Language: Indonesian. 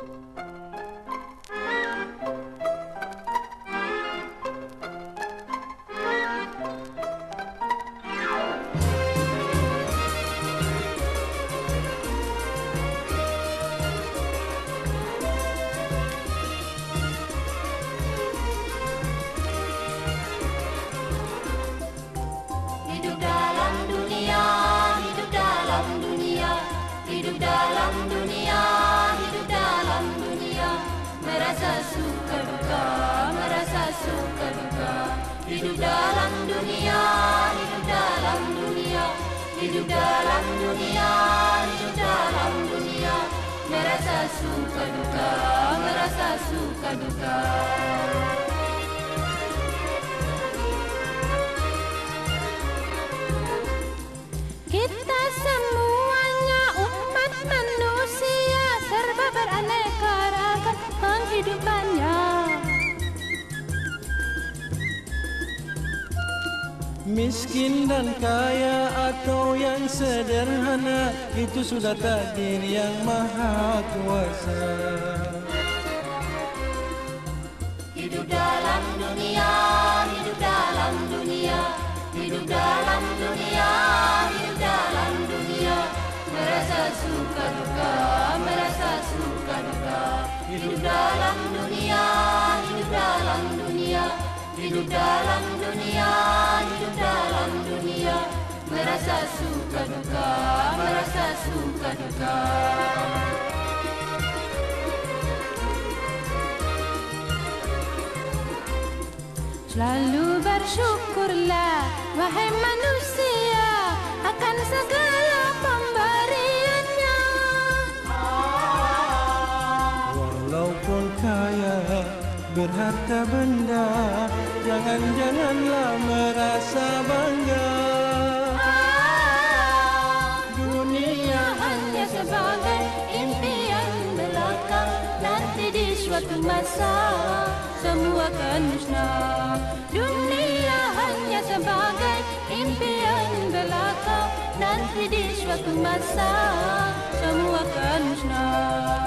Hidup dalam dunia, hidup dalam dunia Hidup dalam dunia, hidup dalam dunia. Merasa suka duka, merasa suka duka Miskin dan kaya atau yang sederhana Itu sudah takdir yang maha kuasa. Hidup dalam dunia, hidup dalam dunia Hidup dalam dunia, hidup dalam dunia. Merasa suka duka, merasa suka duka. Hidup dalam dunia, hidup dalam dunia Hidup dalam dunia, dalam dunia Merasa suka duka, merasa suka duka Selalu bersyukurlah wahai manusia akan segala pemberiannya. Walaupun kaya berharta benda Jangan-janganlah merasa bangga. Dunia hanya sebagai impian belaka Nanti di suatu masa semua akan musnah. Dunia hanya sebagai impian belaka Nanti di suatu masa semua akan musnah